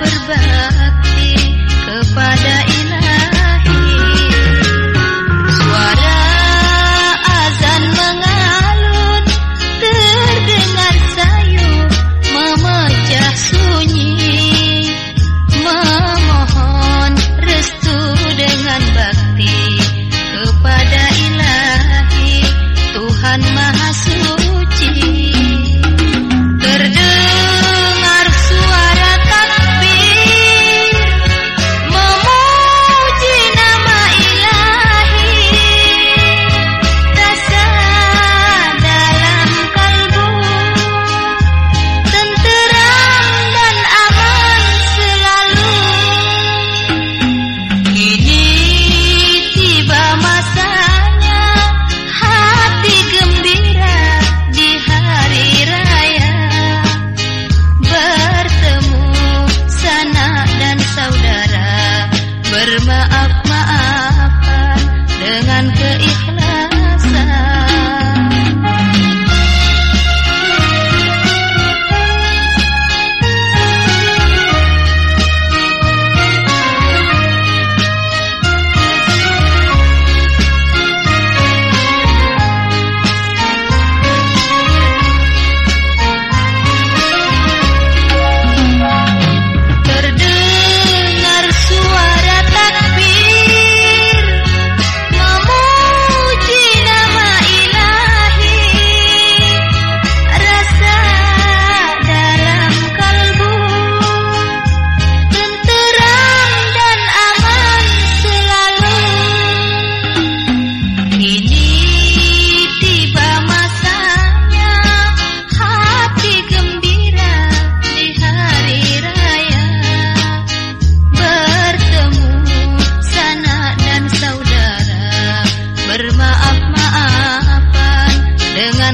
berbahaya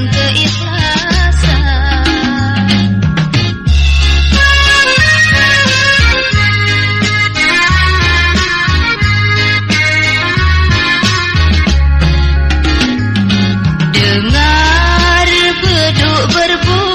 keikhlasan. Dengar beduk berbuah